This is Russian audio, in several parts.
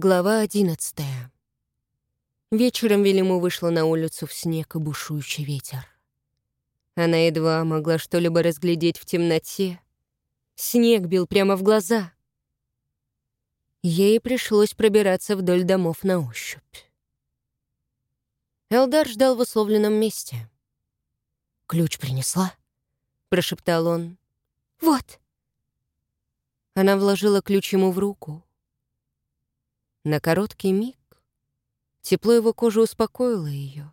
Глава одиннадцатая. Вечером Велиму вышла на улицу в снег и бушующий ветер. Она едва могла что-либо разглядеть в темноте. Снег бил прямо в глаза. Ей пришлось пробираться вдоль домов на ощупь. Элдар ждал в условленном месте. «Ключ принесла?» — прошептал он. «Вот». Она вложила ключ ему в руку — на короткий миг тепло его кожи успокоило ее.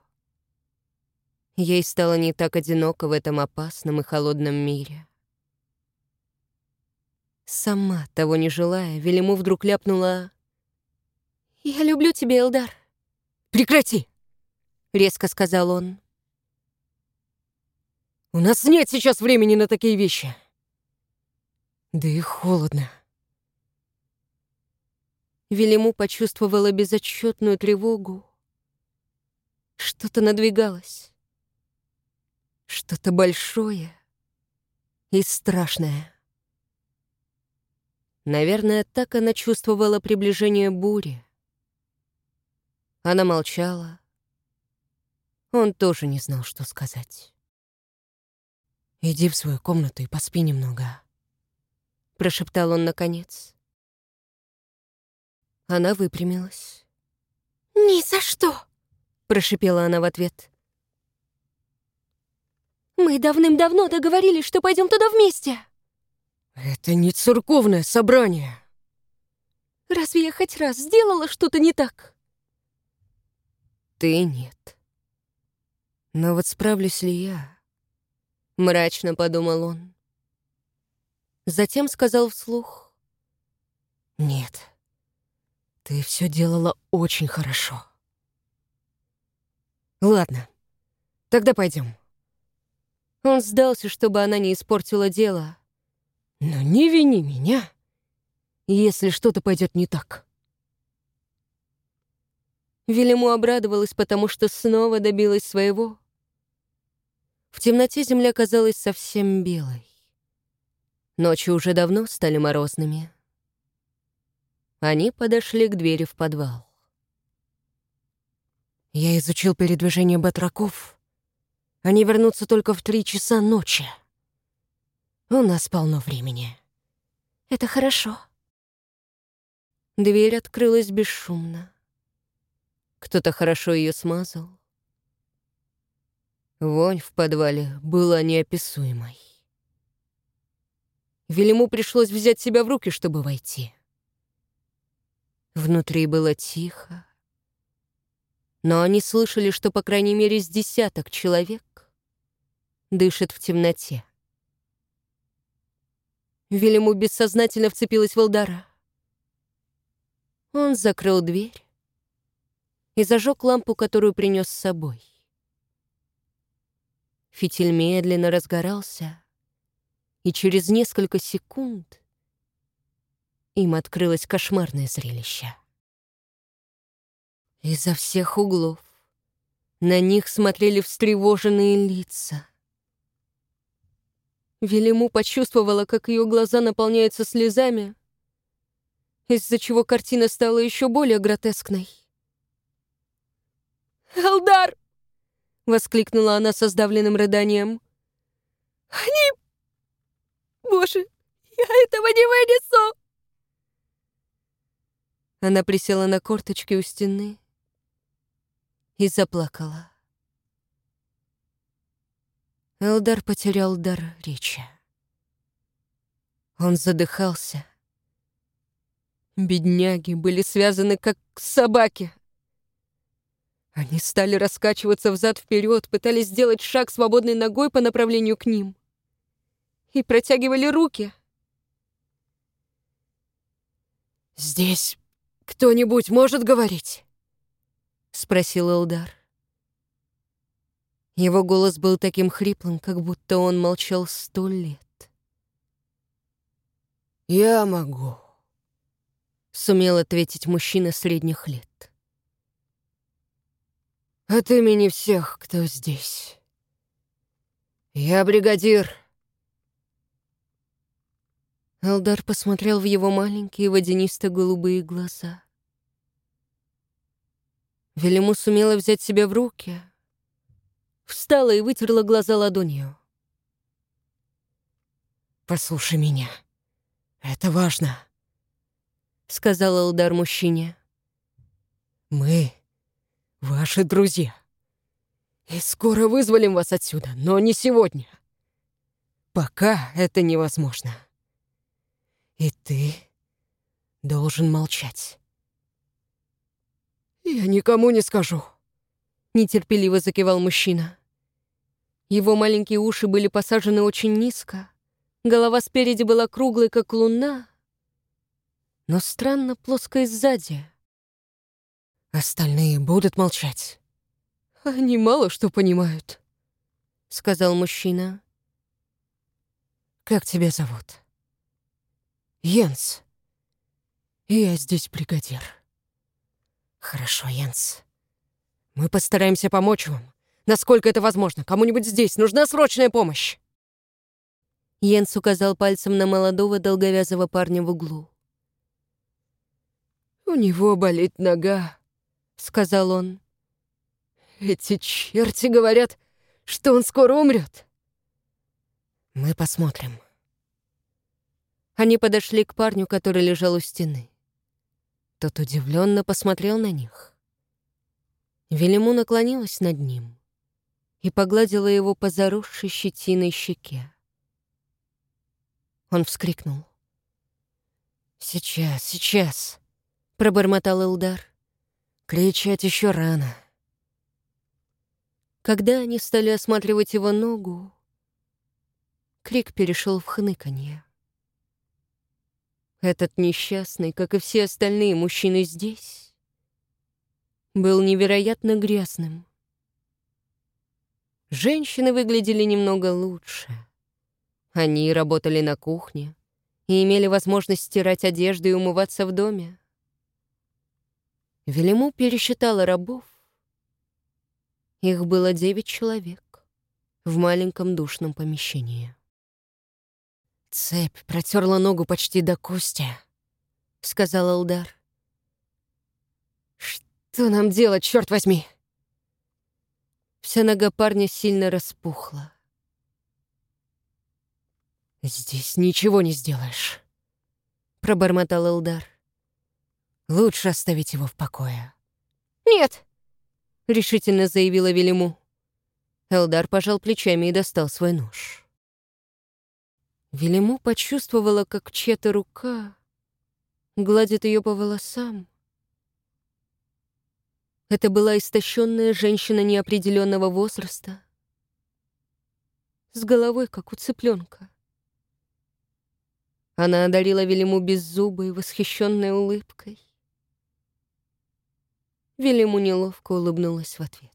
Ей стало не так одиноко в этом опасном и холодном мире. Сама, того не желая, Велиму вдруг ляпнула «Я люблю тебя, Элдар». «Прекрати!» — резко сказал он. «У нас нет сейчас времени на такие вещи. Да и холодно». Велиму почувствовала безотчетную тревогу. Что-то надвигалось. Что-то большое и страшное. Наверное, так она чувствовала приближение бури. Она молчала. Он тоже не знал, что сказать. «Иди в свою комнату и поспи немного», — прошептал он наконец. Она выпрямилась. «Ни за что!» — прошипела она в ответ. «Мы давным-давно договорились, что пойдем туда вместе!» «Это не церковное собрание!» «Разве я хоть раз сделала что-то не так?» «Ты нет. Но вот справлюсь ли я?» Мрачно подумал он. Затем сказал вслух. «Нет». Ты все делала очень хорошо. Ладно, тогда пойдем. Он сдался, чтобы она не испортила дело. Но не вини меня, если что-то пойдет не так. Велиму обрадовалась, потому что снова добилась своего. В темноте земля казалась совсем белой. Ночи уже давно стали морозными. Они подошли к двери в подвал. «Я изучил передвижение батраков. Они вернутся только в три часа ночи. У нас полно времени». «Это хорошо». Дверь открылась бесшумно. Кто-то хорошо ее смазал. Вонь в подвале была неописуемой. Велиму пришлось взять себя в руки, чтобы войти. Внутри было тихо. Но они слышали, что по крайней мере с десяток человек дышит в темноте. Велиму бессознательно вцепилась в Элдара. Он закрыл дверь и зажег лампу, которую принес с собой. Фитиль медленно разгорался, и через несколько секунд им открылось кошмарное зрелище. Изо всех углов на них смотрели встревоженные лица. Велиму почувствовала, как ее глаза наполняются слезами, из-за чего картина стала еще более гротескной. «Элдар!» — воскликнула она со сдавленным рыданием. «Они... Боже, я этого не вынесу!» Она присела на корточки у стены и заплакала. Элдар потерял дар речи. Он задыхался. Бедняги были связаны, как собаки. Они стали раскачиваться взад вперед, пытались сделать шаг свободной ногой по направлению к ним. И протягивали руки. «Здесь «Кто-нибудь может говорить?» — спросил Элдар. Его голос был таким хриплым, как будто он молчал сто лет. «Я могу», — сумел ответить мужчина средних лет. «От имени всех, кто здесь. Я бригадир». Элдар посмотрел в его маленькие водянисто-голубые глаза. Велиму сумела взять себя в руки, встала и вытерла глаза ладонью. «Послушай меня. Это важно», — сказал Элдар мужчине. «Мы ваши друзья. И скоро вызволим вас отсюда, но не сегодня. Пока это невозможно. И ты должен молчать. Я никому не скажу. Нетерпеливо закивал мужчина. Его маленькие уши были посажены очень низко. Голова спереди была круглой, как луна, но странно плоской сзади. Остальные будут молчать. Они мало что понимают, сказал мужчина. Как тебя зовут? Йенс. Я здесь бригадир. Хорошо, Йенс. Мы постараемся помочь вам, насколько это возможно. Кому-нибудь здесь нужна срочная помощь. Йенс указал пальцем на молодого долговязого парня в углу. «У него болит нога», — сказал он. «Эти черти говорят, что он скоро умрет. Мы посмотрим. Они подошли к парню, который лежал у стены. Тот удивленно посмотрел на них. Велиму наклонилась над ним и погладила его по заросшей щетиной щеке. Он вскрикнул. «Сейчас, сейчас!» — пробормотал Элдар. «Кричать еще рано». Когда они стали осматривать его ногу, Крик перешел в хныканье. Этот несчастный, как и все остальные мужчины здесь, был невероятно грязным. Женщины выглядели немного лучше. Они работали на кухне и имели возможность стирать одежду и умываться в доме. Велиму пересчитала рабов. Их было девять человек в маленьком душном помещении. «Цепь протерла ногу почти до кости», — сказал Алдар. «Что нам делать, черт возьми?» Вся нога парня сильно распухла. «Здесь ничего не сделаешь», — пробормотал Элдар. «Лучше оставить его в покое». «Нет!» — решительно заявила Велиму. Элдар пожал плечами и достал свой нож. Велиму почувствовала, как чья-то рука гладит ее по волосам. Это была истощенная женщина неопределенного возраста, с головой, как у цыпленка. Она одарила Велиму беззубой, восхищенной улыбкой. Велиму неловко улыбнулась в ответ.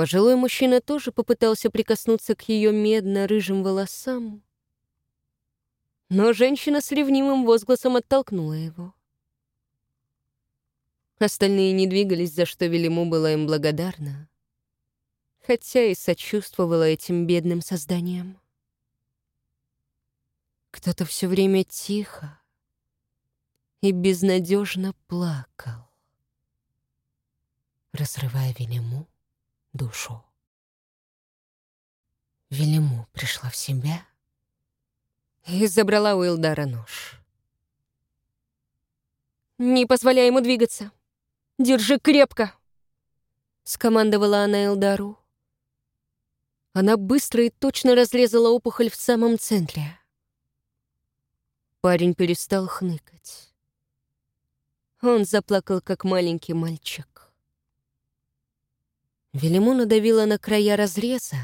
Пожилой мужчина тоже попытался прикоснуться к ее медно-рыжим волосам, но женщина с ревнимым возгласом оттолкнула его. Остальные не двигались, за что Велиму была им благодарна, хотя и сочувствовала этим бедным созданиям. Кто-то все время тихо и безнадежно плакал, разрывая Велиму душу. Велиму пришла в себя и забрала у Илдара нож. «Не позволяй ему двигаться. Держи крепко!» Скомандовала она Элдару. Она быстро и точно разрезала опухоль в самом центре. Парень перестал хныкать. Он заплакал, как маленький мальчик. Велиму надавила на края разреза,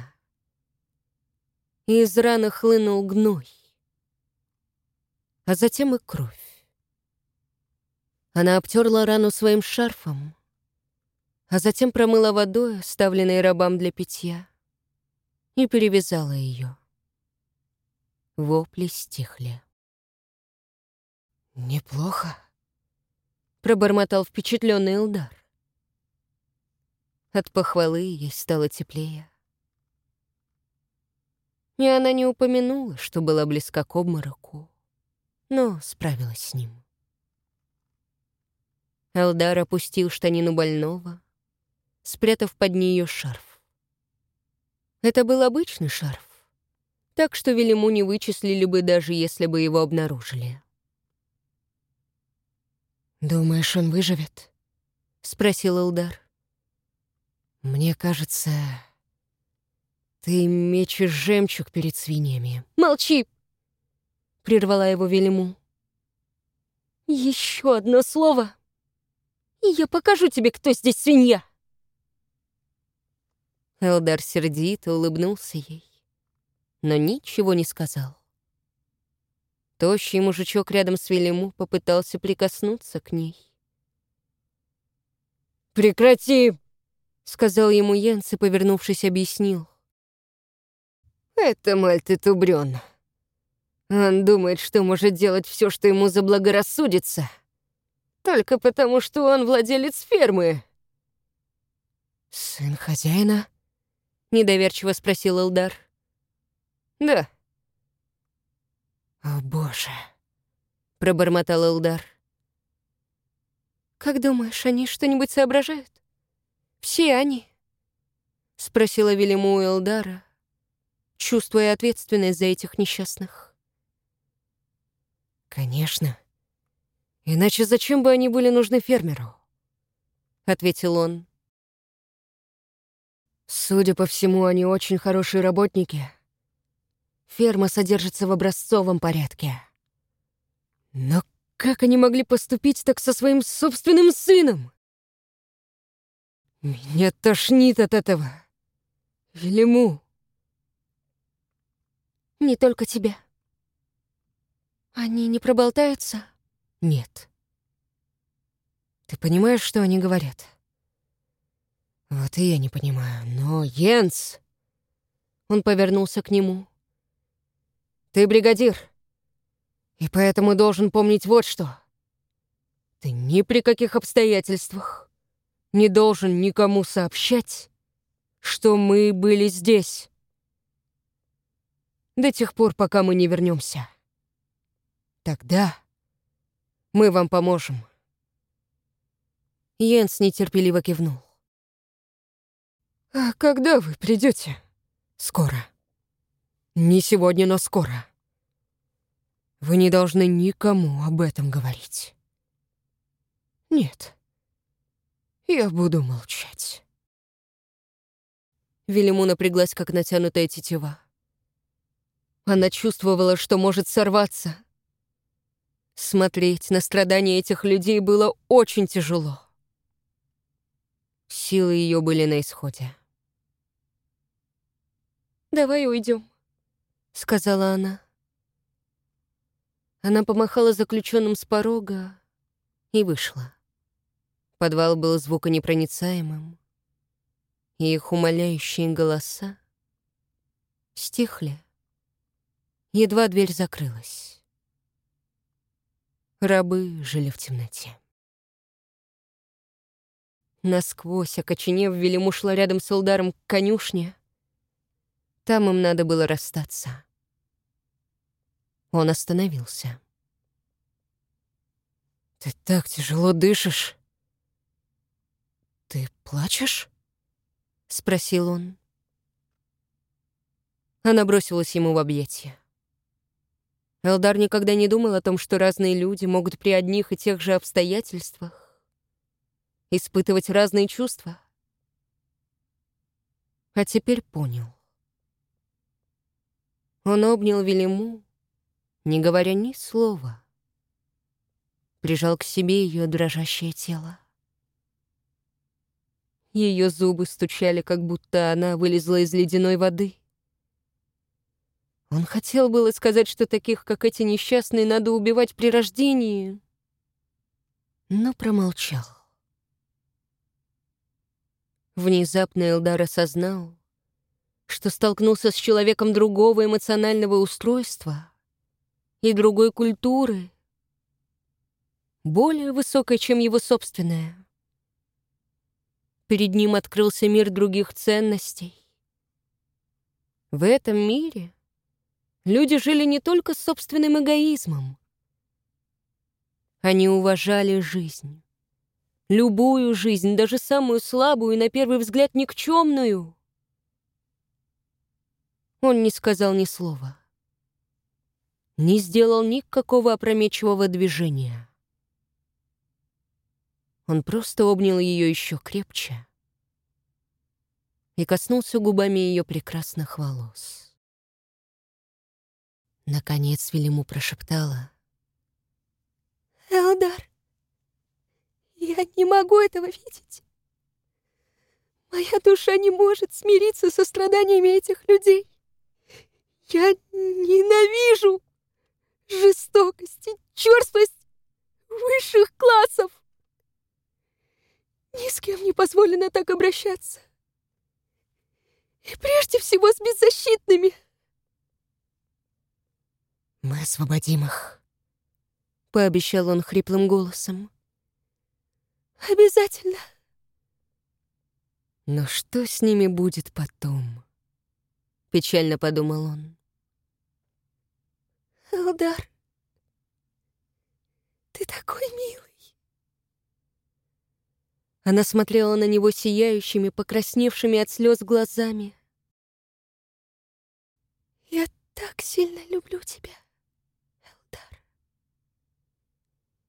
и из раны хлынул гной, а затем и кровь. Она обтерла рану своим шарфом, а затем промыла водой, оставленной рабам для питья, и перевязала ее. Вопли стихли. «Неплохо», — пробормотал впечатленный Элдар. От похвалы ей стало теплее. И она не упомянула, что была близка к обмороку, но справилась с ним. Элдар опустил штанину больного, спрятав под нее шарф. Это был обычный шарф, так что Велиму не вычислили бы, даже если бы его обнаружили. «Думаешь, он выживет?» — спросил Элдар. «Мне кажется, ты мечешь жемчуг перед свиньями». «Молчи!» — прервала его Велиму. «Еще одно слово, и я покажу тебе, кто здесь свинья!» Элдар сердито улыбнулся ей, но ничего не сказал. Тощий мужичок рядом с Велиму попытался прикоснуться к ней. «Прекрати!» — сказал ему Йенс и, повернувшись, объяснил. «Это Мальты Тубрён. Он думает, что может делать все, что ему заблагорассудится, только потому, что он владелец фермы». «Сын хозяина?» — недоверчиво спросил Элдар. «Да». «О, боже!» — пробормотал Элдар. «Как думаешь, они что-нибудь соображают? Все они?» — спросила Велиму Элдара, чувствуя ответственность за этих несчастных. «Конечно. Иначе зачем бы они были нужны фермеру?» — ответил он. «Судя по всему, они очень хорошие работники. Ферма содержится в образцовом порядке. Но как они могли поступить так со своим собственным сыном? Меня тошнит от этого. Велиму. Не только тебя. Они не проболтаются? Нет. Ты понимаешь, что они говорят? Вот и я не понимаю, но Йенс... Он повернулся к нему. Ты бригадир. И поэтому должен помнить вот что. Ты ни при каких обстоятельствах не должен никому сообщать, что мы были здесь. До тех пор, пока мы не вернемся. Тогда мы вам поможем. Йенс нетерпеливо кивнул. «А когда вы придете? «Скоро. Не сегодня, но скоро. Вы не должны никому об этом говорить. Нет. Я буду молчать. Велиму напряглась, как натянутая тетива. Она чувствовала, что может сорваться. Смотреть на страдания этих людей было очень тяжело. Силы ее были на исходе. «Давай уйдем», — сказала она. Она помахала заключенным с порога и вышла. Подвал был звуконепроницаемым, и их умоляющие голоса стихли. Едва дверь закрылась. Рабы жили в темноте. Насквозь окоченев, Велиму шла рядом с Элдаром к конюшне. Там им надо было расстаться. Он остановился. «Ты так тяжело дышишь. Ты плачешь?» — спросил он. Она бросилась ему в объятия. Элдар никогда не думал о том, что разные люди могут при одних и тех же обстоятельствах испытывать разные чувства. А теперь понял. Он обнял Велиму, не говоря ни слова. Прижал к себе ее дрожащее тело. Ее зубы стучали, как будто она вылезла из ледяной воды. Он хотел было сказать, что таких, как эти несчастные, надо убивать при рождении, но промолчал. Внезапно Элдар осознал, что столкнулся с человеком другого эмоционального устройства и другой культуры, более высокой, чем его собственная. Перед ним открылся мир других ценностей. В этом мире люди жили не только собственным эгоизмом. Они уважали жизнь, Любую жизнь, даже самую слабую и, на первый взгляд, никчемную. Он не сказал ни слова. Не сделал никакого опрометчивого движения. Он просто обнял ее еще крепче и коснулся губами ее прекрасных волос. Наконец Велиму прошептала. «Элдар, я не могу этого видеть. Моя душа не может смириться со страданиями этих людей. Я ненавижу жестокость и черствость высших классов. Ни с кем не позволено так обращаться. И прежде всего с беззащитными. «Мы освободим их», — пообещал он хриплым голосом. Обязательно. Но что с ними будет потом? Печально подумал он. Элдар, ты такой милый. Она смотрела на него сияющими, покрасневшими от слез глазами. Я так сильно люблю тебя, Элдар.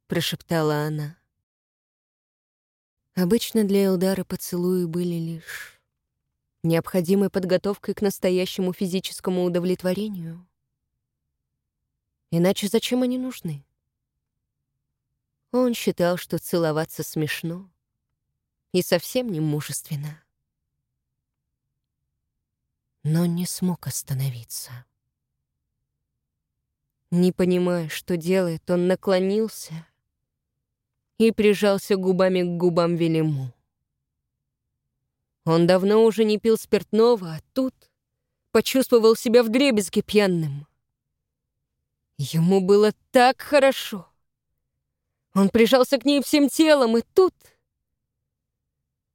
Прошептала она. Обычно для Элдара поцелуи были лишь необходимой подготовкой к настоящему физическому удовлетворению. Иначе зачем они нужны? Он считал, что целоваться смешно и совсем не мужественно. Но не смог остановиться. Не понимая, что делает, он наклонился и прижался губами к губам Велиму. Он давно уже не пил спиртного, а тут почувствовал себя вдребезги пьяным. Ему было так хорошо. Он прижался к ней всем телом, и тут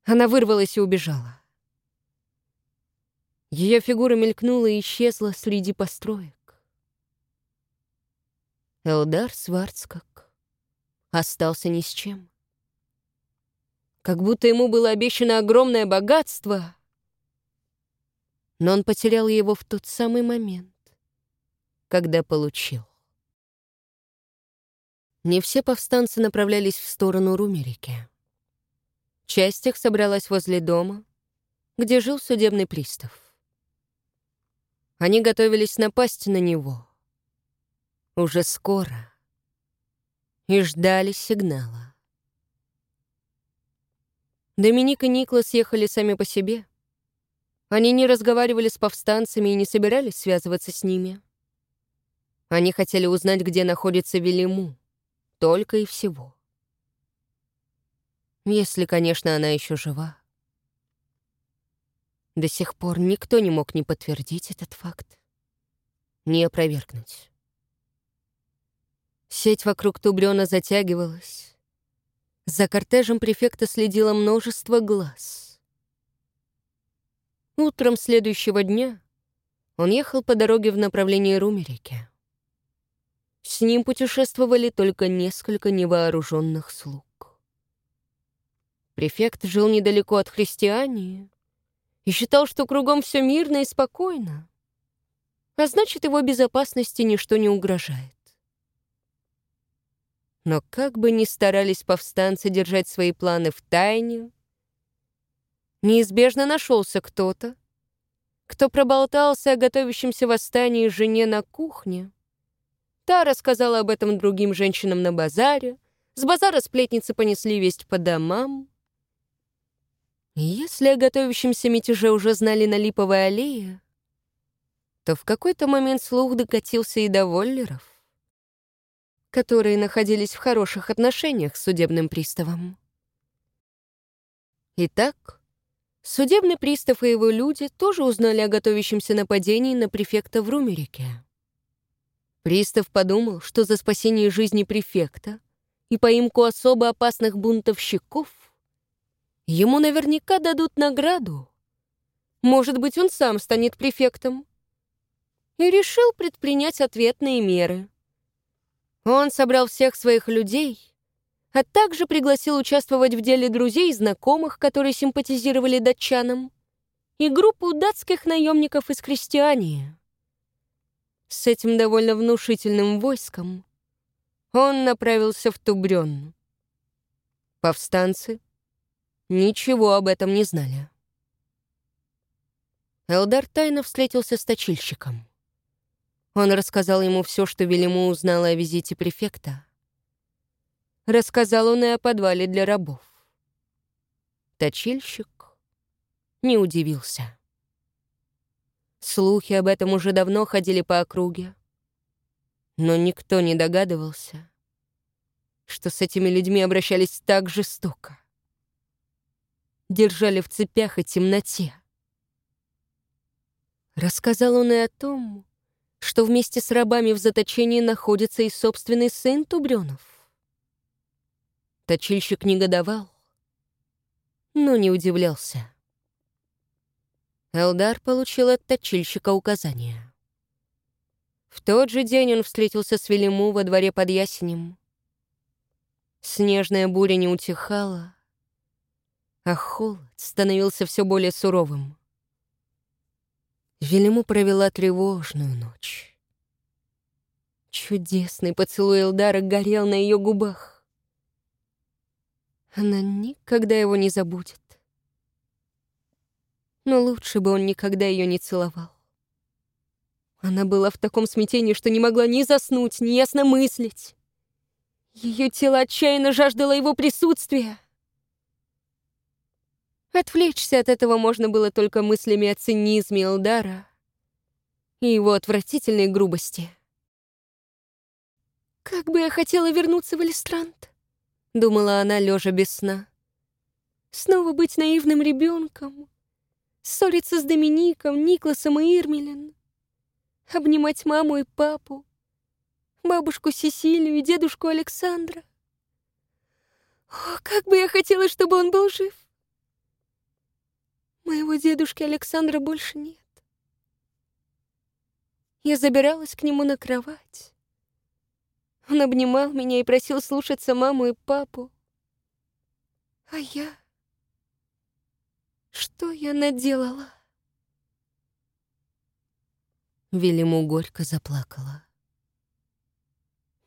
она вырвалась и убежала. Ее фигура мелькнула и исчезла среди построек. Элдар Сварцкак остался ни с чем. Как будто ему было обещано огромное богатство, но он потерял его в тот самый момент, когда получил. Не все повстанцы направлялись в сторону Румерики. Часть их собралась возле дома, где жил судебный пристав. Они готовились напасть на него. Уже скоро — и ждали сигнала. Доминик и Никлас ехали сами по себе. Они не разговаривали с повстанцами и не собирались связываться с ними. Они хотели узнать, где находится Велиму. Только и всего. Если, конечно, она еще жива. До сих пор никто не мог ни подтвердить этот факт, ни опровергнуть. Сеть вокруг Тубрёна затягивалась. За кортежем префекта следило множество глаз. Утром следующего дня он ехал по дороге в направлении Румерики. С ним путешествовали только несколько невооруженных слуг. Префект жил недалеко от христиании и считал, что кругом все мирно и спокойно, а значит, его безопасности ничто не угрожает. Но как бы ни старались повстанцы держать свои планы в тайне, неизбежно нашелся кто-то, кто проболтался о готовящемся восстании жене на кухне. Та рассказала об этом другим женщинам на базаре, с базара сплетницы понесли весть по домам. Если о готовящемся мятеже уже знали на Липовой аллее, то в какой-то момент слух докатился и до Воллеров которые находились в хороших отношениях с судебным приставом. Итак, судебный пристав и его люди тоже узнали о готовящемся нападении на префекта в Румерике. Пристав подумал, что за спасение жизни префекта и поимку особо опасных бунтовщиков ему наверняка дадут награду. Может быть, он сам станет префектом. И решил предпринять ответные меры — он собрал всех своих людей, а также пригласил участвовать в деле друзей и знакомых, которые симпатизировали датчанам, и группу датских наемников из крестьяне. С этим довольно внушительным войском он направился в Тубрён. Повстанцы ничего об этом не знали. Элдар тайно встретился с точильщиком. Он рассказал ему все, что Велиму узнала о визите префекта. Рассказал он и о подвале для рабов. Точильщик не удивился. Слухи об этом уже давно ходили по округе. Но никто не догадывался, что с этими людьми обращались так жестоко. Держали в цепях и темноте. Рассказал он и о том, что вместе с рабами в заточении находится и собственный сын Тубрёнов. Точильщик негодовал, но не удивлялся. Элдар получил от точильщика указания. В тот же день он встретился с Велиму во дворе под ясенем. Снежная буря не утихала, а холод становился все более суровым. Велиму провела тревожную ночь. Чудесный поцелуй Элдара горел на ее губах. Она никогда его не забудет но лучше бы он никогда ее не целовал. Она была в таком смятении, что не могла ни заснуть, ни ясно мыслить. Ее тело отчаянно жаждало его присутствия. Отвлечься от этого можно было только мыслями о цинизме Элдара и его отвратительной грубости. «Как бы я хотела вернуться в Элистрант», — думала она, лежа без сна. «Снова быть наивным ребенком, ссориться с Домиником, Никласом и Ирмелин, обнимать маму и папу, бабушку Сесилию и дедушку Александра. О, как бы я хотела, чтобы он был жив. Моего дедушки Александра больше нет. Я забиралась к нему на кровать. Он обнимал меня и просил слушаться маму и папу. А я... Что я наделала? Велиму горько заплакала.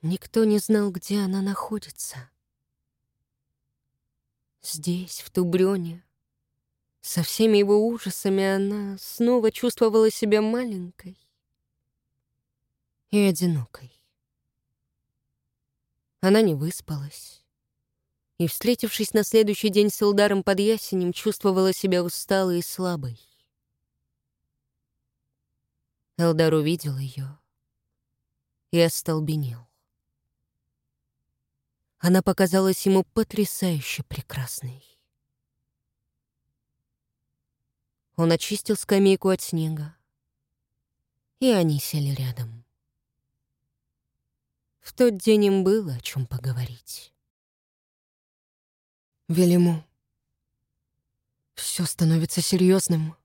Никто не знал, где она находится. Здесь, в Тубрёне, со всеми его ужасами она снова чувствовала себя маленькой и одинокой. Она не выспалась и, встретившись на следующий день с Илдаром под ясенем, чувствовала себя усталой и слабой. Элдар увидел ее и остолбенел. Она показалась ему потрясающе прекрасной. Он очистил скамейку от снега, и они сели рядом. В тот день им было о чем поговорить. Велиму. Все становится серьезным.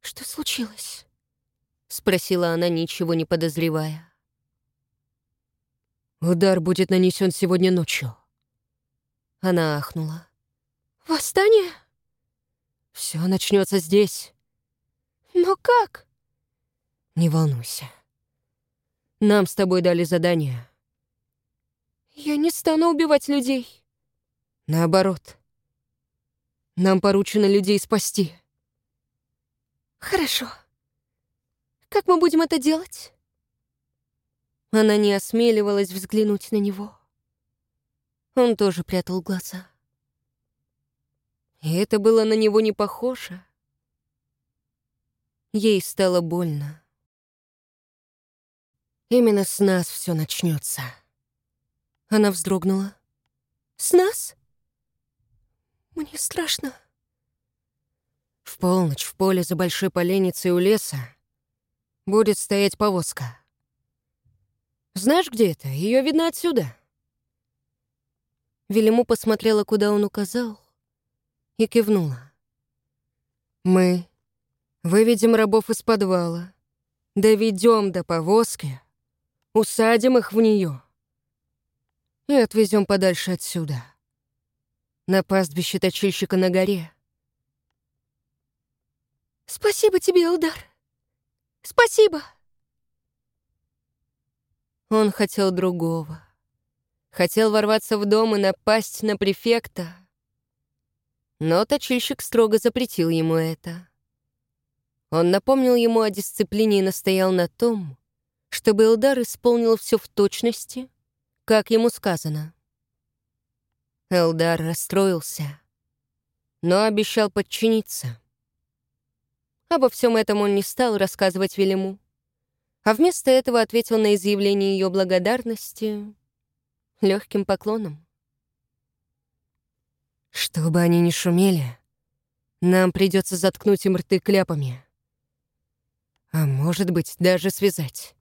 Что случилось? Спросила она, ничего не подозревая. Удар будет нанесен сегодня ночью. Она ахнула. Восстание? Все начнется здесь. Но как? Не волнуйся. Нам с тобой дали задание. Я не стану убивать людей. Наоборот. Нам поручено людей спасти. Хорошо. Как мы будем это делать? Она не осмеливалась взглянуть на него. Он тоже прятал глаза. И это было на него не похоже. Ей стало больно. Именно с нас все начнется. Она вздрогнула. С нас? Мне страшно. В полночь в поле за большой поленницей у леса будет стоять повозка. Знаешь, где это? Ее видно отсюда. Велиму посмотрела, куда он указал, и кивнула. Мы выведем рабов из подвала, доведем до повозки, усадим их в нее и отвезем подальше отсюда. На пастбище точильщика на горе. Спасибо тебе, Элдар. Спасибо. Он хотел другого. Хотел ворваться в дом и напасть на префекта. Но точильщик строго запретил ему это. Он напомнил ему о дисциплине и настоял на том, чтобы Элдар исполнил все в точности, как ему сказано. Элдар расстроился, но обещал подчиниться. Обо всем этом он не стал рассказывать Велиму, а вместо этого ответил на изъявление ее благодарности легким поклоном. Чтобы они не шумели, нам придется заткнуть им рты кляпами. А может быть, даже связать.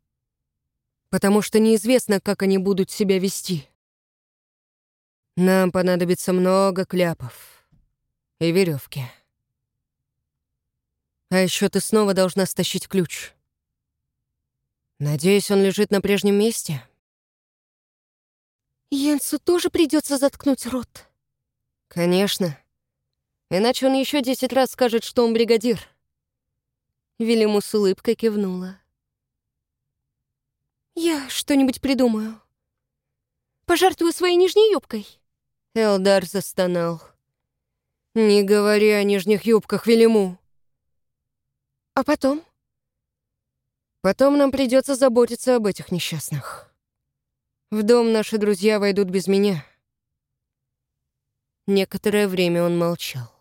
Потому что неизвестно, как они будут себя вести. Нам понадобится много кляпов и веревки. А еще ты снова должна стащить ключ. Надеюсь, он лежит на прежнем месте. Йенсу тоже придется заткнуть рот. Конечно. Иначе он еще десять раз скажет, что он бригадир. Велиму с улыбкой кивнула. Я что-нибудь придумаю. Пожертвую своей нижней юбкой. Элдар застонал. Не говори о нижних юбках, Велиму. А потом? Потом нам придется заботиться об этих несчастных. В дом наши друзья войдут без меня. Некоторое время он молчал.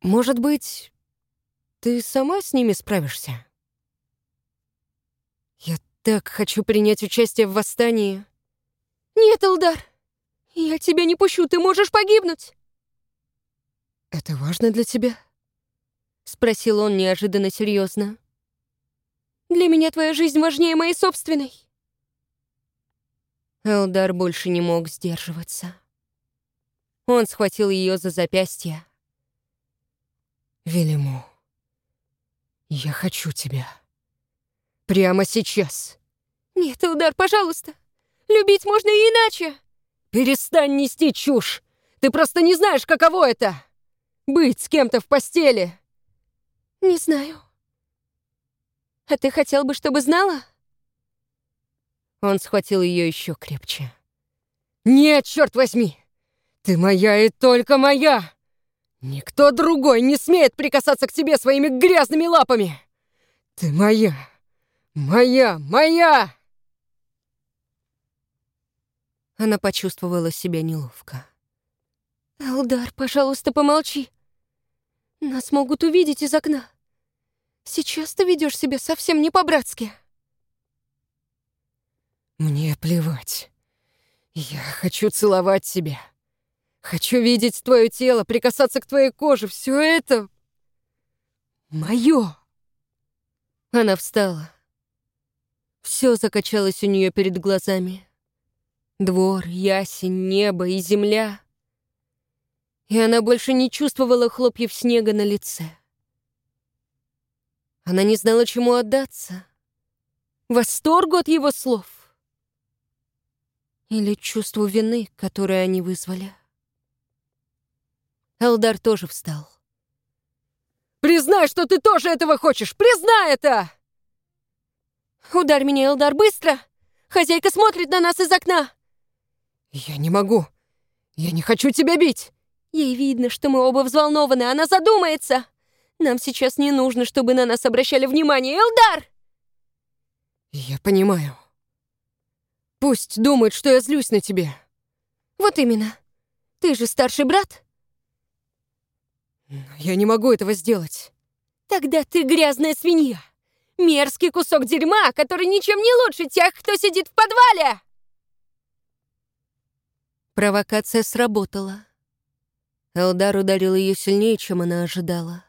Может быть, ты сама с ними справишься? Я так хочу принять участие в восстании. Нет, Элдар, я тебя не пущу, ты можешь погибнуть. Это важно для тебя? Спросил он неожиданно серьезно. Для меня твоя жизнь важнее моей собственной. Элдар больше не мог сдерживаться. Он схватил ее за запястье. Велиму, я хочу тебя. Прямо сейчас. Нет, Элдар, пожалуйста. Любить можно и иначе. Перестань нести чушь. Ты просто не знаешь, каково это. Быть с кем-то в постели. Не знаю. А ты хотел бы, чтобы знала? Он схватил ее еще крепче. Нет, черт возьми! Ты моя и только моя! Никто другой не смеет прикасаться к тебе своими грязными лапами! Ты моя! Моя! Моя! Она почувствовала себя неловко. «Элдар, пожалуйста, помолчи. Нас могут увидеть из окна». Сейчас ты ведешь себя совсем не по-братски. Мне плевать. Я хочу целовать тебя. Хочу видеть твое тело, прикасаться к твоей коже. Все это мое. Она встала. Все закачалось у нее перед глазами. Двор, ясень, небо и земля. И она больше не чувствовала хлопьев снега на лице. Она не знала, чему отдаться. Восторгу от его слов. Или чувству вины, которое они вызвали. Элдар тоже встал. «Признай, что ты тоже этого хочешь! Признай это!» «Ударь меня, Элдар, быстро! Хозяйка смотрит на нас из окна!» «Я не могу! Я не хочу тебя бить!» Ей видно, что мы оба взволнованы, она задумается! Нам сейчас не нужно, чтобы на нас обращали внимание. Элдар! Я понимаю. Пусть думает, что я злюсь на тебе. Вот именно. Ты же старший брат. Я не могу этого сделать. Тогда ты грязная свинья. Мерзкий кусок дерьма, который ничем не лучше тех, кто сидит в подвале. Провокация сработала. Элдар ударил ее сильнее, чем она ожидала.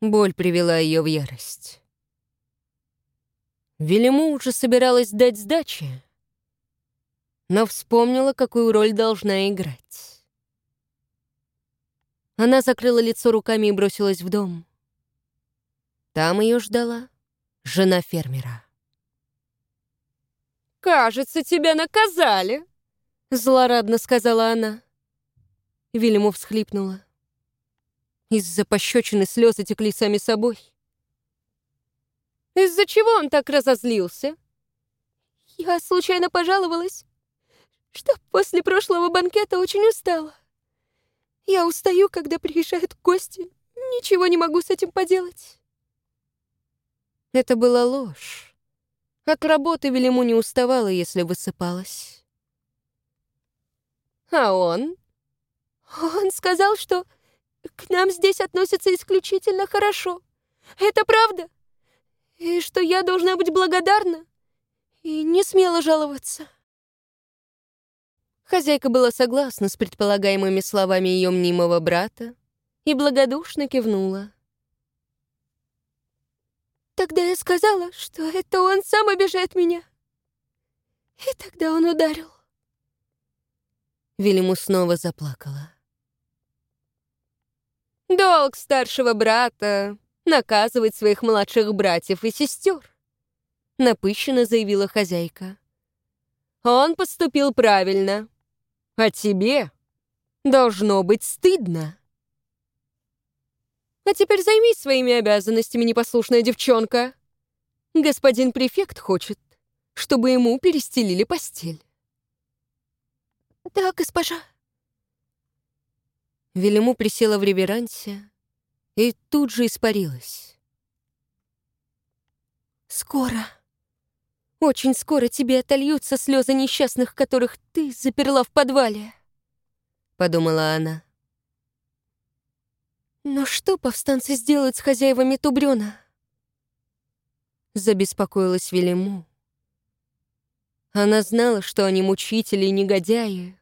Боль привела ее в ярость. Велиму уже собиралась дать сдачи, но вспомнила, какую роль должна играть. Она закрыла лицо руками и бросилась в дом. Там ее ждала жена фермера. «Кажется, тебя наказали», — злорадно сказала она. Вильяму всхлипнула. Из-за пощечины слезы текли сами собой. «Из-за чего он так разозлился?» «Я случайно пожаловалась, что после прошлого банкета очень устала. Я устаю, когда приезжают гости. Ничего не могу с этим поделать». Это была ложь. От работы Велиму не уставала, если высыпалась. А он? Он сказал, что к нам здесь относятся исключительно хорошо. Это правда. И что я должна быть благодарна и не смела жаловаться. Хозяйка была согласна с предполагаемыми словами ее мнимого брата и благодушно кивнула. Тогда я сказала, что это он сам обижает меня. И тогда он ударил. Вильяму снова заплакала. Долг старшего брата — наказывать своих младших братьев и сестер, напыщенно заявила хозяйка. Он поступил правильно, а тебе должно быть стыдно. А теперь займись своими обязанностями, непослушная девчонка. Господин префект хочет, чтобы ему перестелили постель. Да, госпожа. Велиму присела в реверансе и тут же испарилась. «Скоро, очень скоро тебе отольются слезы несчастных, которых ты заперла в подвале», — подумала она. «Но что повстанцы сделают с хозяевами Тубрёна?» Забеспокоилась Велиму. Она знала, что они мучители и негодяи,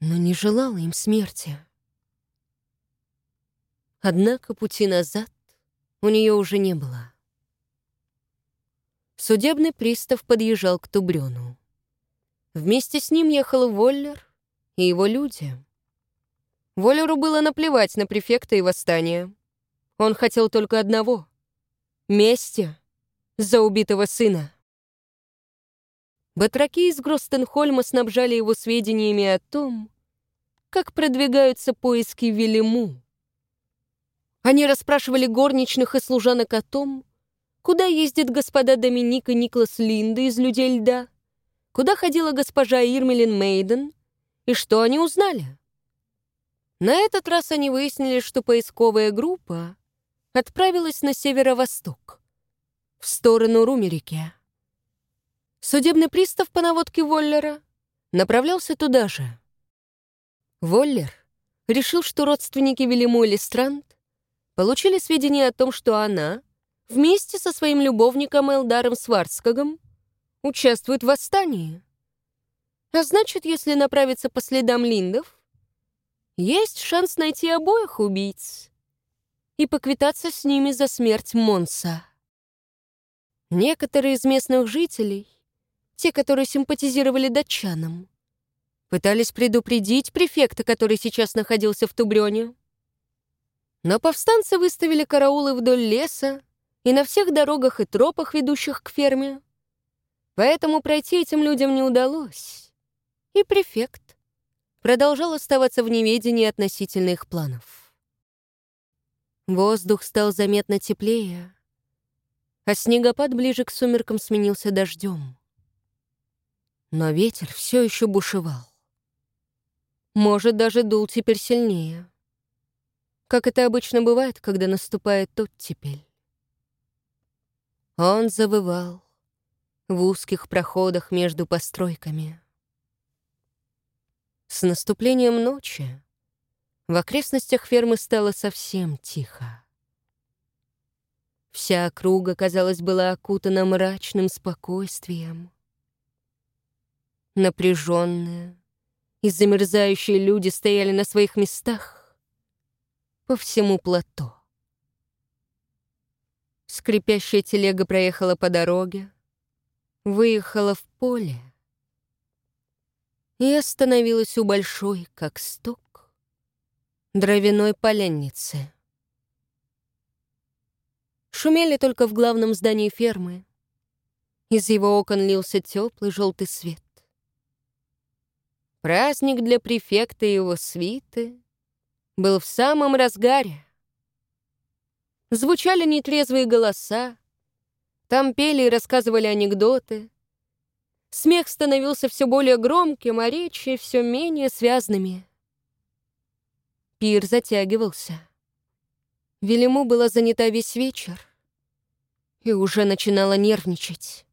но не желала им смерти. Однако пути назад у нее уже не было. Судебный пристав подъезжал к Тубрёну. Вместе с ним ехал Воллер и его люди. Воллеру было наплевать на префекта и восстание. Он хотел только одного — мести за убитого сына. Батраки из Гростенхольма снабжали его сведениями о том, как продвигаются поиски Велиму. Они расспрашивали горничных и служанок о том, куда ездит господа Доминик и Никлас Линда из «Людей льда», куда ходила госпожа Ирмелин Мейден и что они узнали. На этот раз они выяснили, что поисковая группа отправилась на северо-восток, в сторону Румерики. Судебный пристав по наводке Воллера направлялся туда же. Воллер решил, что родственники Велиму Лестранд получили сведения о том, что она вместе со своим любовником Элдаром Сварцкагом участвует в восстании. А значит, если направиться по следам Линдов, есть шанс найти обоих убийц и поквитаться с ними за смерть Монса. Некоторые из местных жителей те, которые симпатизировали датчанам, пытались предупредить префекта, который сейчас находился в Тубрёне. Но повстанцы выставили караулы вдоль леса и на всех дорогах и тропах, ведущих к ферме. Поэтому пройти этим людям не удалось. И префект продолжал оставаться в неведении относительно их планов. Воздух стал заметно теплее, а снегопад ближе к сумеркам сменился дождем. Но ветер все еще бушевал. Может, даже дул теперь сильнее. Как это обычно бывает, когда наступает оттепель. Он завывал в узких проходах между постройками. С наступлением ночи в окрестностях фермы стало совсем тихо. Вся округа, казалось, была окутана мрачным спокойствием напряженные и замерзающие люди стояли на своих местах по всему плато. Скрипящая телега проехала по дороге, выехала в поле и остановилась у большой, как стук, дровяной поленницы. Шумели только в главном здании фермы, Из его окон лился теплый желтый свет. Праздник для префекта и его свиты был в самом разгаре. Звучали нетрезвые голоса, там пели и рассказывали анекдоты. Смех становился все более громким, а речи все менее связанными. Пир затягивался. Велиму была занята весь вечер и уже начинала нервничать.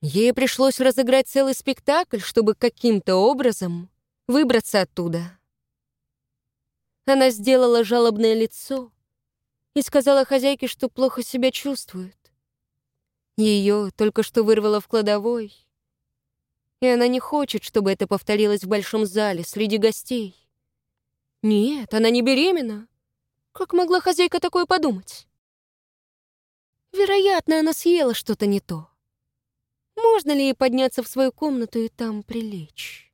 Ей пришлось разыграть целый спектакль, чтобы каким-то образом выбраться оттуда. Она сделала жалобное лицо и сказала хозяйке, что плохо себя чувствует. Ее только что вырвало в кладовой, и она не хочет, чтобы это повторилось в большом зале среди гостей. Нет, она не беременна. Как могла хозяйка такое подумать? Вероятно, она съела что-то не то. Можно ли ей подняться в свою комнату и там прилечь?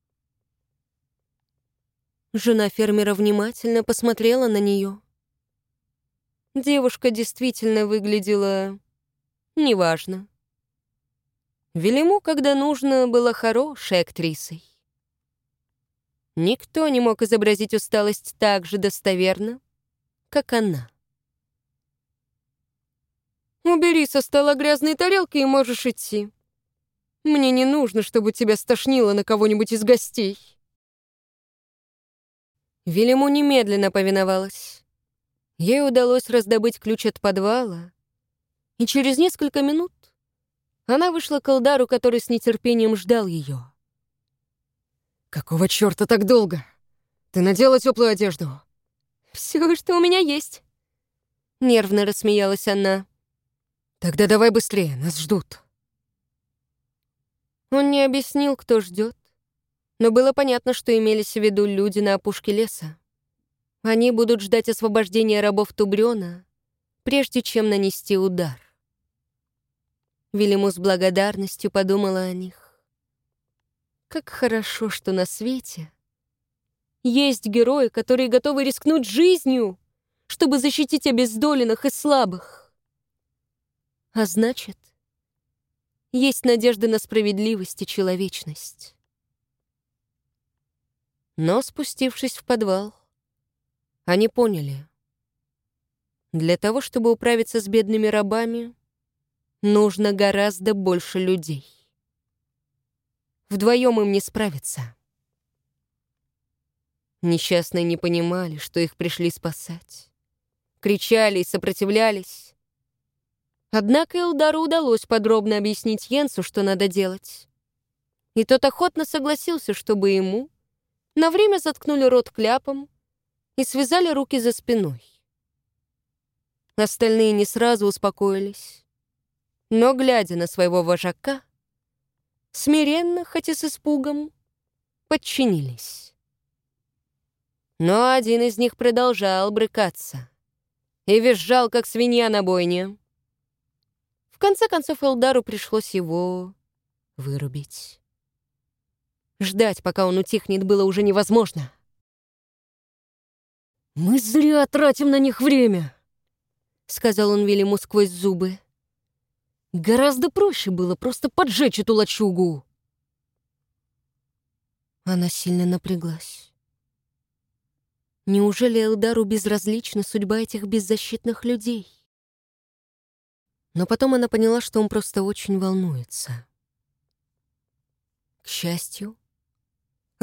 Жена фермера внимательно посмотрела на нее. Девушка действительно выглядела... неважно. Велиму, когда нужно, была хорошей актрисой. Никто не мог изобразить усталость так же достоверно, как она. «Убери со стола грязные тарелки и можешь идти», мне не нужно, чтобы тебя стошнило на кого-нибудь из гостей». Велиму немедленно повиновалась. Ей удалось раздобыть ключ от подвала, и через несколько минут она вышла к Алдару, который с нетерпением ждал ее. «Какого черта так долго? Ты надела теплую одежду?» «Все, что у меня есть». Нервно рассмеялась она. «Тогда давай быстрее, нас ждут». Он не объяснил, кто ждет, но было понятно, что имелись в виду люди на опушке леса. Они будут ждать освобождения рабов Тубрёна, прежде чем нанести удар. Велиму с благодарностью подумала о них. Как хорошо, что на свете есть герои, которые готовы рискнуть жизнью, чтобы защитить обездоленных и слабых. А значит, есть надежда на справедливость и человечность. Но, спустившись в подвал, они поняли. Для того, чтобы управиться с бедными рабами, нужно гораздо больше людей. Вдвоем им не справиться. Несчастные не понимали, что их пришли спасать. Кричали и сопротивлялись, Однако Элдару удалось подробно объяснить Йенсу, что надо делать. И тот охотно согласился, чтобы ему на время заткнули рот кляпом и связали руки за спиной. Остальные не сразу успокоились, но, глядя на своего вожака, смиренно, хоть и с испугом, подчинились. Но один из них продолжал брыкаться и визжал, как свинья на бойне. В конце концов, Элдару пришлось его вырубить. Ждать, пока он утихнет, было уже невозможно. «Мы зря тратим на них время», — сказал он Вильяму сквозь зубы. «Гораздо проще было просто поджечь эту лачугу». Она сильно напряглась. Неужели Элдару безразлична судьба этих беззащитных людей? Но потом она поняла, что он просто очень волнуется. К счастью,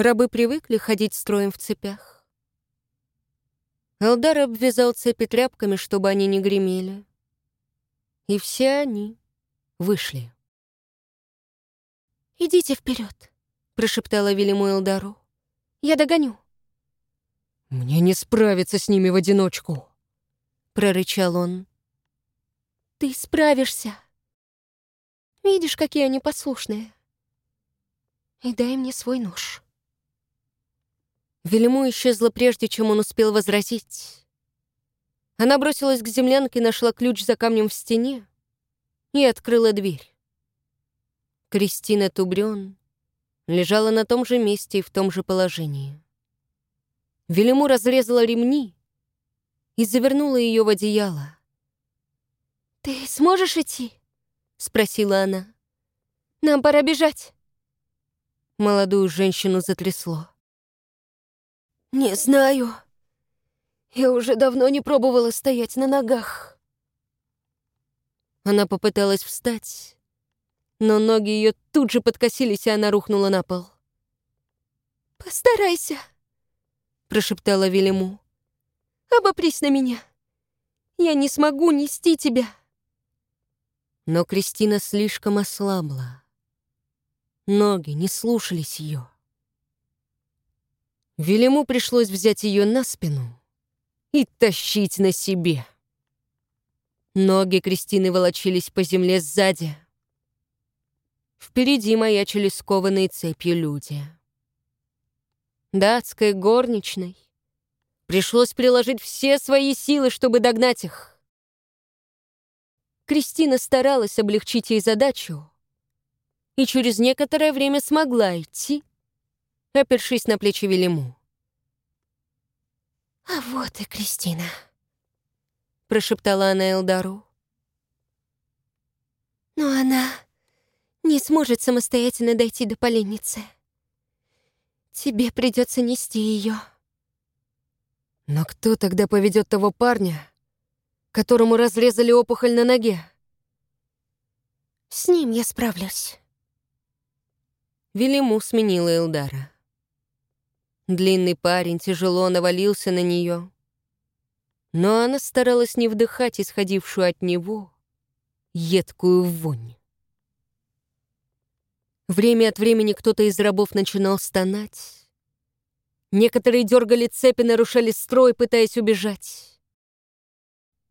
рабы привыкли ходить строем в цепях. Элдар обвязал цепи тряпками, чтобы они не гремели. И все они вышли. «Идите вперед, прошептала Велиму Элдару. «Я догоню». «Мне не справиться с ними в одиночку», — прорычал он. Ты справишься. Видишь, какие они послушные. И дай мне свой нож. Велиму исчезла прежде, чем он успел возразить. Она бросилась к землянке, нашла ключ за камнем в стене и открыла дверь. Кристина Тубрён лежала на том же месте и в том же положении. Велиму разрезала ремни и завернула ее в одеяло. «Ты сможешь идти?» — спросила она. «Нам пора бежать». Молодую женщину затрясло. «Не знаю. Я уже давно не пробовала стоять на ногах». Она попыталась встать, но ноги ее тут же подкосились, и она рухнула на пол. «Постарайся», — прошептала Велиму. «Обопрись на меня. Я не смогу нести тебя». Но Кристина слишком ослабла. Ноги не слушались ее. Велиму пришлось взять ее на спину и тащить на себе. Ноги Кристины волочились по земле сзади. Впереди маячили скованные цепью люди. Датской горничной пришлось приложить все свои силы, чтобы догнать их. Кристина старалась облегчить ей задачу и через некоторое время смогла идти, опершись на плечи Велиму. «А вот и Кристина», — прошептала она Элдару. «Но она не сможет самостоятельно дойти до поленницы. Тебе придется нести ее. Но кто тогда поведет того парня, которому разрезали опухоль на ноге? С ним я справлюсь. Велиму сменила Элдара. Длинный парень тяжело навалился на нее, но она старалась не вдыхать исходившую от него едкую вонь. Время от времени кто-то из рабов начинал стонать. Некоторые дергали цепи, нарушали строй, пытаясь убежать.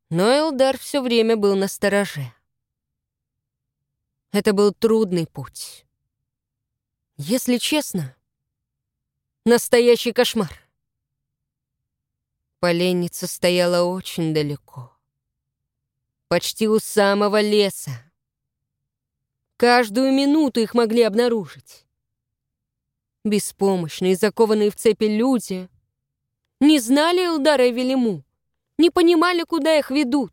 Но Элдар все время был на стороже. Это был трудный путь. Если честно, настоящий кошмар. Поленница стояла очень далеко. Почти у самого леса. Каждую минуту их могли обнаружить. Беспомощные, закованные в цепи люди не знали Элдара и Велиму, не понимали, куда их ведут.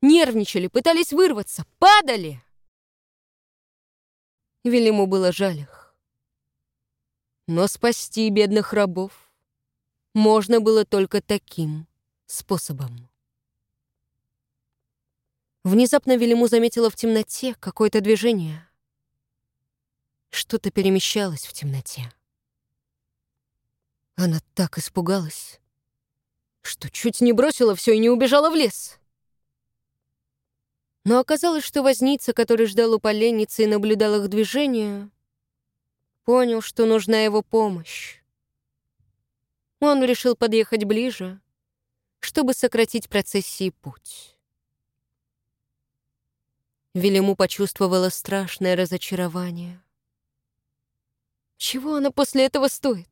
Нервничали, пытались вырваться, падали. Велиму было жаль их. Но спасти бедных рабов можно было только таким способом. Внезапно Велиму заметила в темноте какое-то движение. Что-то перемещалось в темноте. Она так испугалась, что чуть не бросила все и не убежала в лес. Но оказалось, что возница, который ждал у поленницы и наблюдал их движение, понял, что нужна его помощь. Он решил подъехать ближе, чтобы сократить процессии путь. Велиму почувствовала страшное разочарование. Чего она после этого стоит?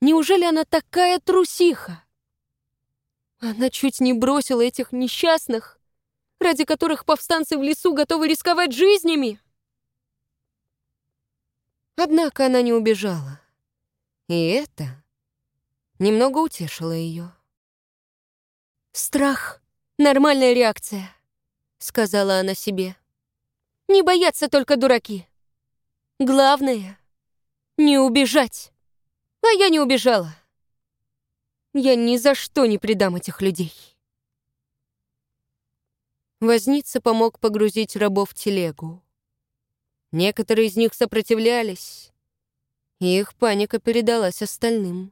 Неужели она такая трусиха? Она чуть не бросила этих несчастных, ради которых повстанцы в лесу готовы рисковать жизнями. Однако она не убежала. И это немного утешило ее. Страх — нормальная реакция сказала она себе. Не боятся только дураки. Главное — не убежать. А я не убежала. Я ни за что не предам этих людей. Возница помог погрузить рабов в телегу. Некоторые из них сопротивлялись, и их паника передалась остальным.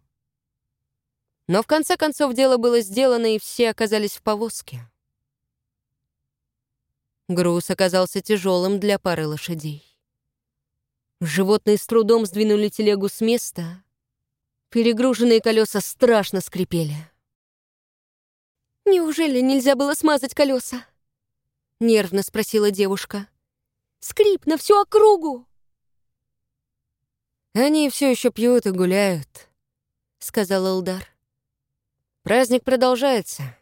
Но в конце концов дело было сделано, и все оказались в повозке. Груз оказался тяжелым для пары лошадей. Животные с трудом сдвинули телегу с места. Перегруженные колеса страшно скрипели. «Неужели нельзя было смазать колеса?» — нервно спросила девушка. «Скрип на всю округу!» «Они все еще пьют и гуляют», — сказал Элдар. «Праздник продолжается.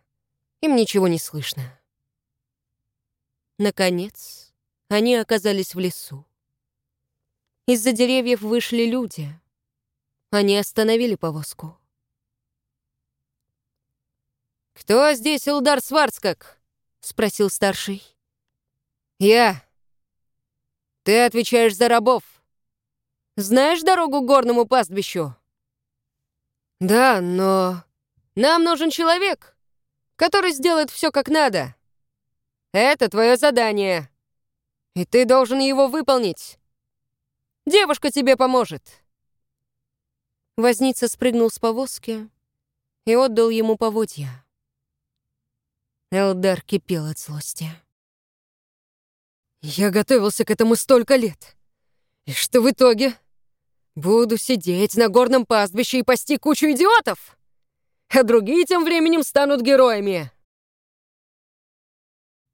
Им ничего не слышно». Наконец, они оказались в лесу. Из-за деревьев вышли люди. Они остановили повозку. «Кто здесь Илдар Сварцкак?» — спросил старший. «Я. Ты отвечаешь за рабов. Знаешь дорогу к горному пастбищу?» «Да, но...» «Нам нужен человек, который сделает все как надо. Это твое задание, и ты должен его выполнить. Девушка тебе поможет». Возница спрыгнул с повозки и отдал ему поводья. Элдар кипел от злости. «Я готовился к этому столько лет. И что в итоге? Буду сидеть на горном пастбище и пасти кучу идиотов, а другие тем временем станут героями!»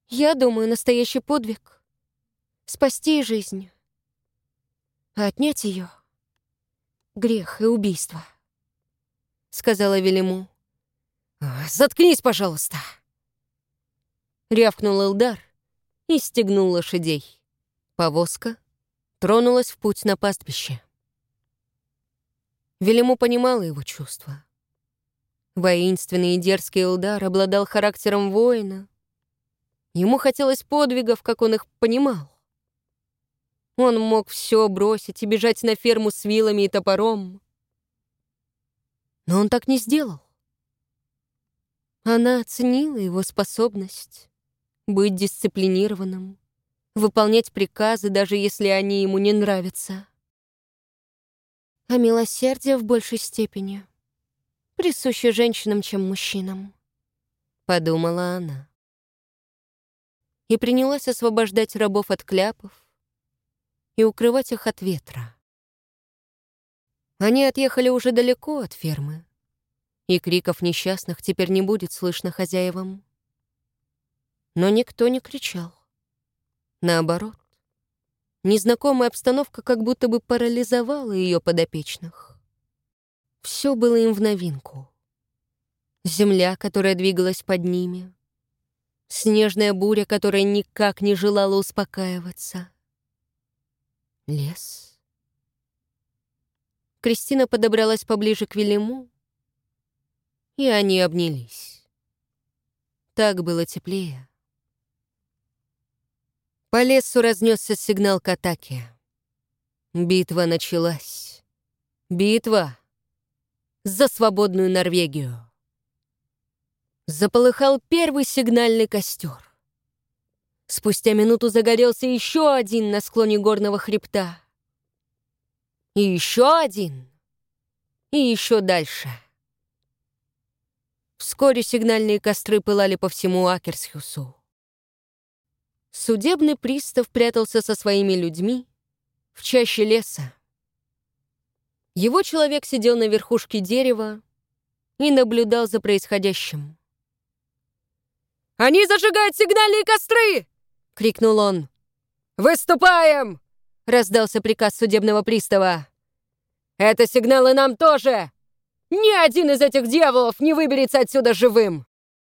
«Я думаю, настоящий подвиг — спасти жизнь, а отнять ее — грех и убийство», — сказала Велиму. «Заткнись, пожалуйста!» Рявкнул Элдар и стегнул лошадей. Повозка тронулась в путь на пастбище. Велиму понимала его чувства. Воинственный и дерзкий Элдар обладал характером воина. Ему хотелось подвигов, как он их понимал. Он мог все бросить и бежать на ферму с вилами и топором. Но он так не сделал. Она оценила его способность быть дисциплинированным, выполнять приказы, даже если они ему не нравятся. А милосердие в большей степени присуще женщинам, чем мужчинам, подумала она. И принялась освобождать рабов от кляпов и укрывать их от ветра. Они отъехали уже далеко от фермы, и криков несчастных теперь не будет слышно хозяевам. Но никто не кричал. Наоборот, незнакомая обстановка как будто бы парализовала ее подопечных. Все было им в новинку. Земля, которая двигалась под ними, снежная буря, которая никак не желала успокаиваться, лес. Кристина подобралась поближе к Велиму, и они обнялись. Так было теплее. По лесу разнесся сигнал к атаке. Битва началась. Битва за свободную Норвегию. Заполыхал первый сигнальный костер. Спустя минуту загорелся еще один на склоне горного хребта. И еще один. И еще дальше. Вскоре сигнальные костры пылали по всему Акерсхюсу. Судебный пристав прятался со своими людьми в чаще леса. Его человек сидел на верхушке дерева и наблюдал за происходящим. «Они зажигают сигнальные костры!» — крикнул он. «Выступаем!» — раздался приказ судебного пристава. «Это сигналы нам тоже! Ни один из этих дьяволов не выберется отсюда живым!»